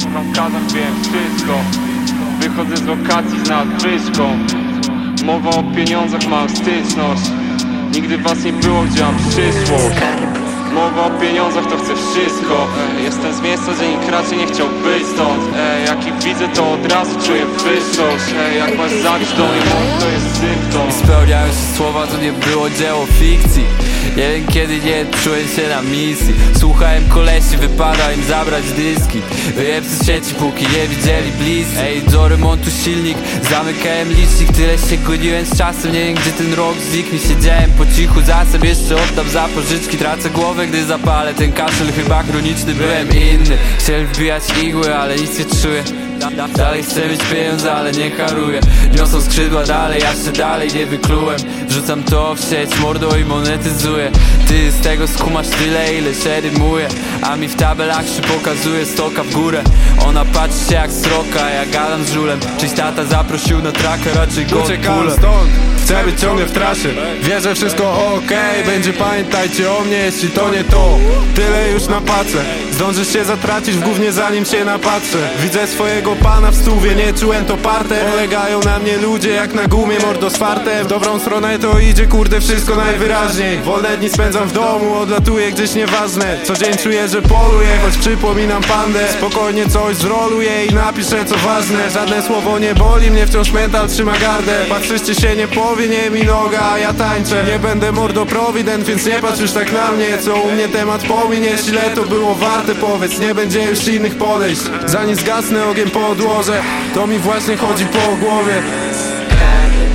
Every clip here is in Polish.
Słucham kazan, wiem wszystko. Wychodzę z lokacji z nadwyżką Mowa o pieniądzach, mam styczność. Nigdy was nie było, gdzie mam przyszłość. Mowa o pieniądzach, to chcę wszystko. Jestem z miejsca, gdzie nikt raczej nie chciał być stąd. Jak ich widzę, to od razu czuję wyższość. Jak masz zabić do mnie, to jest symptom. Spełniają się słowa, to nie było dzieło fikcji Nie kiedy nie czułem się na misji. Słuchałem kolesi, wypada im zabrać dyski. Wyjebcy z sieci, póki nie widzieli bliscy Ej, do remontu silnik, zamykałem licznik Tyle się goniłem z czasem, nie wiem gdzie ten rok zniknie. Siedziałem po cichu, zasem jeszcze oddam za pożyczki Tracę głowę, gdy zapalę ten kaszel. Chyba chroniczny, byłem inny. Chciałem wbijać igły, ale nic nie czuję Dalej chcę mieć pieniądze, ale nie haruję. Niosą skrzydła dalej, ja się dalej nie wyklułem. Wrzucam to w sieć, mordo i monetyzuję. Ty z tego skumasz tyle, ile się rymuje A mi w tabelach się pokazuje stoka w górę. Ona patrzy się jak sroka, ja gadam z żulem. Czyś tata zaprosił na trakę, raczej go Uciekam stąd, chcę być ciągle w trasie. Wiem, że wszystko okej, będzie pamiętajcie o mnie Jeśli to nie to, tyle już na pace Zdążysz się zatracić w gównie zanim się napatrzę. Widzę swojego pana w stówie, nie czułem to parte. Polegają na mnie ludzie jak na gumie, mordo swarte. W dobrą stronę to idzie kurde wszystko najwyraźniej. Wolne dni spędzam w domu, odlatuję gdzieś nieważne. Co dzień czuję, że poluję, choć przypominam pandę. Spokojnie coś zroluję i napiszę co ważne. Żadne słowo nie boli mnie, wciąż mental trzyma gardę. Patrzyście się nie powinie mi noga, a ja tańczę. Nie będę mordo prowident, więc nie patrz już tak na mnie. Co u mnie temat pominiesz, ile to było warte. Powiedz, nie będzie już innych podejść. Zanim zgasnę ogień podłożę To mi właśnie chodzi po głowie.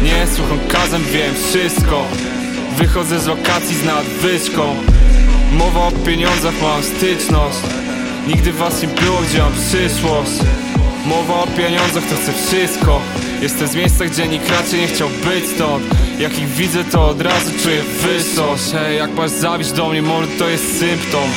Nie słucham kazem, wiem wszystko. Wychodzę z lokacji z nadwyżką. Mowa o pieniądzach, mam styczność. Nigdy was nie było, gdzie mam przyszłość. Mowa o pieniądzach, to chcę wszystko. Jestem z miejsca, gdzie nikt raczej nie chciał być stąd. Jak ich widzę, to od razu czuję wyższość Hej, jak masz zabić do mnie, może to jest symptom